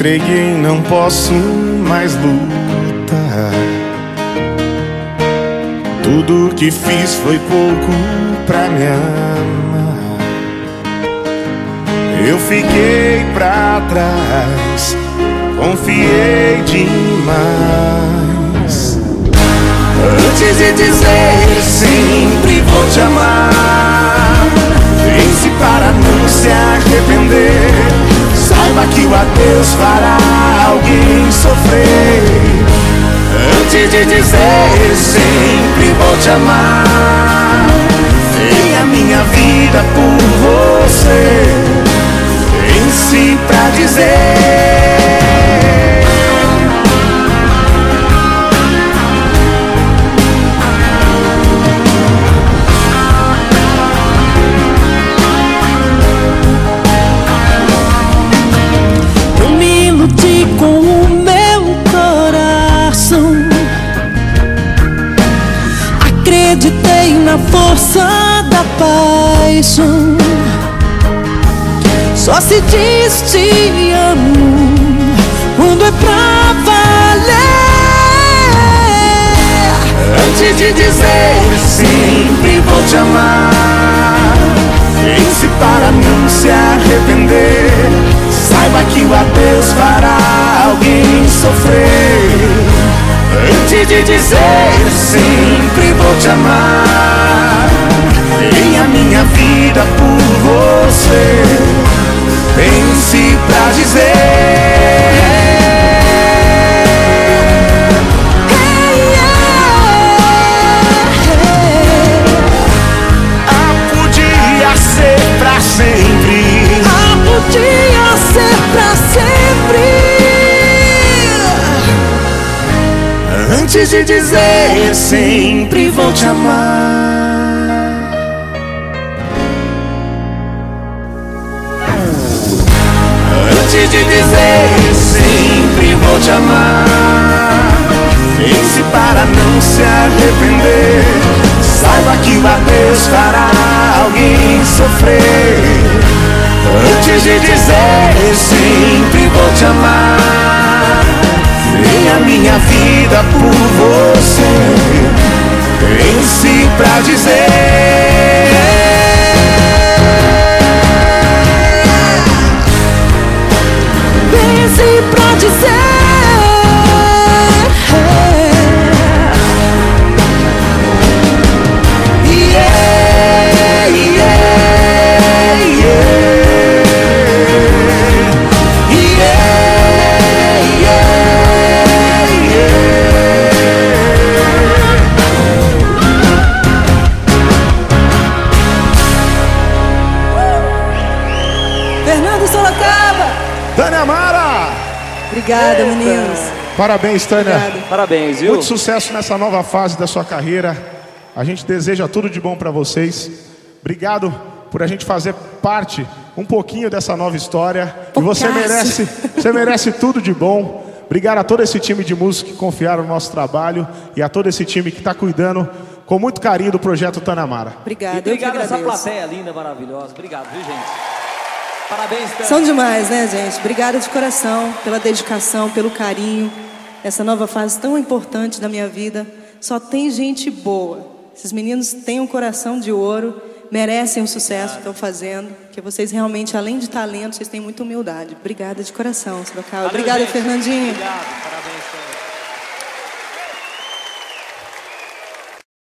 entreguei, não posso mais lutar. Tudo que fiz foi pouco pra me amar. Eu fiquei pra trás, confiei demais. Antes de dizer sempre vou te amar, De dizer sempre vou te amar, dei a minha vida por você. Acreditei na força da paixão. Só se diz te amo quando é pra valer. Antes de dizer sempre vou te amar, pense para não se arrepender. Saiba que o adeus fará alguém sofrer. Antes de dizer te amar, dei a minha vida por você. Pense pra dizer. Antes de dizer sempre vou te amar. Antes de dizer sempre vou te amar. Pense para não se arrepender. Saiba que o adeus fará alguém sofrer. Antes de dizer sempre vou te amar. Dei a minha vida por você. Pense pra dizer. Pense pra Fernando Sorocaba. Tânia Mara! Obrigada, meninos. Parabéns, Tânia. Obrigada. Parabéns, viu? Muito sucesso nessa nova fase da sua carreira. A gente deseja tudo de bom para vocês. Obrigado por a gente fazer parte um pouquinho dessa nova história. E você merece, você merece tudo de bom. Obrigado a todo esse time de músicos que confiaram no nosso trabalho e a todo esse time que está cuidando com muito carinho do projeto Tanamara. Obrigada, E obrigado a essa plateia linda, maravilhosa. Obrigado, viu, gente? Parabéns, Tânia. São demais, né, gente? Obrigada de coração pela dedicação, pelo carinho. Essa nova fase tão importante da minha vida. Só tem gente boa. Esses meninos têm um coração de ouro, merecem o sucesso que estão fazendo. Que vocês realmente, além de talento, vocês têm muita humildade. Obrigada de coração, Sorocaba. Obrigada, gente. Fernandinho. Obrigado.